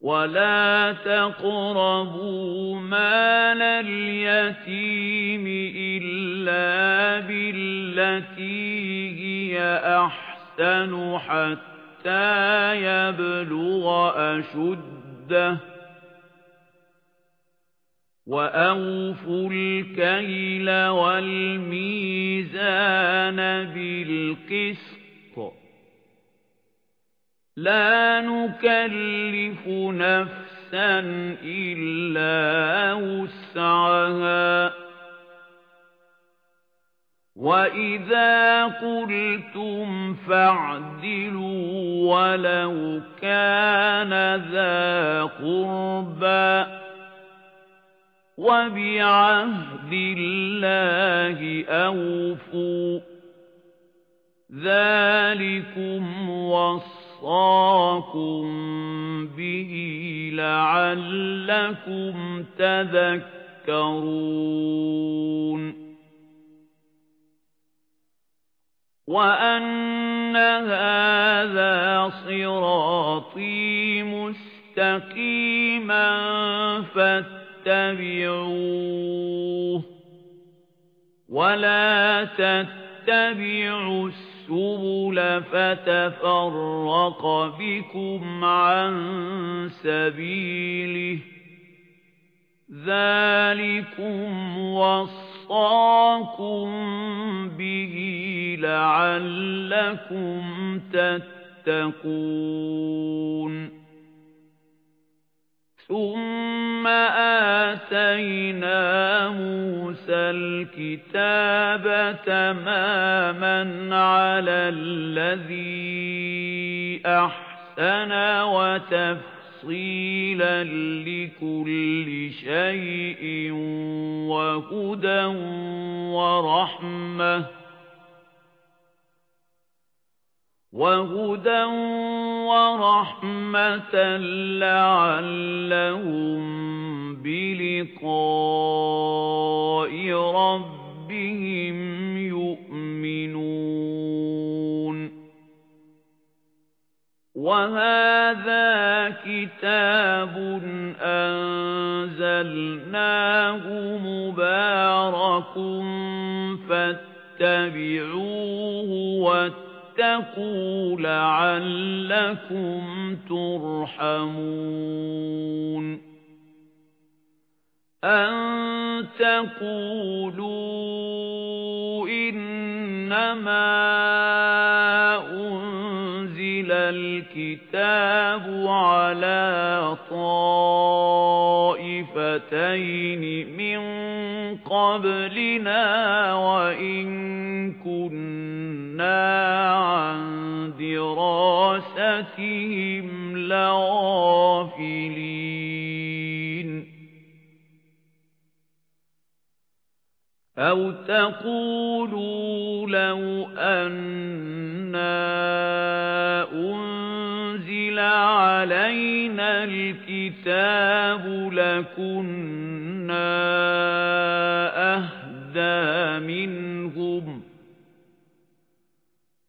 وَلَا تَقْرَبُوا مَالَ الْيَتِيمِ إِلَّا بِالَّتِي هِيَ أَحْسَنُ حَتَّى يَبْلُغَ أَشُدَّهُ وَأَوْفُوا الْكَيْلَ وَالْمِيزَانَ بِالْقِسْطِ لا نكلف نفسا إلا وسعها. وإذا قلتم فاعدلوا ولو كان ذا قربا وبعهد الله أوفوا. ذلكم وصف وَصَّاكُم بِهِ لَعَلَّكُمْ تَذَكَّرُونَ. وَأَنَّ هَذَا صِرَاطِي مُسْتَقِيمًا فَاتَّبِعُوهُ. وَلَا تَتَّبِعُوا السُّبُلَ فَتَفَرَّقَ بِكُمْ عَن سَبِيلِهِ. ذَلِكُمْ وَصَّاكُم بِهِ لَعَلَّكُمْ تَتَّقُونَ. ثُمَّ آتَيْنَا مُوسَى الْكِتَابَ تَمَامًا عَلَى الَّذِي أَحْسَنَ وَتَفْصِيلًا لِكُلِّ شَيْءٍ وَهُدًى وَرَحْمَةً وَهُدًى وَرَحْمَةً لَعَلَّهُم بِلِقَاءِ رَبِّهِمْ يُؤْمِنُونَ وَهَذَا كِتَابٌ أَنزَلْنَاهُ مُبَارَكٌ فَاتَّبِعُوهُ وَاتَّقُوا وَاتَّقُوا لَعَلَّكُمْ تُرْحَمُونَ. أَن تَقُولُوا إِنَّمَا أُنزِلَ الْكِتَابُ عَلَى طَائِفَتَيْنِ مِنْ قَبْلِنَا وَإِنْ دراستهم لغافلين. أو تقولوا لو أنا أنزل علينا الكتاب لكنا أهدى منهم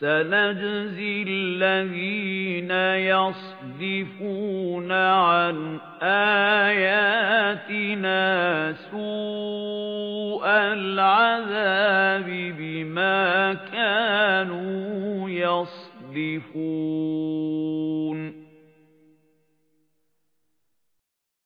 سَنَجْزِي الَّذِينَ يَصْدِفُونَ عَن آيَاتِنَا سُوءَ الْعَذَابِ بِمَا كَانُوا يَصْدِفُونَ.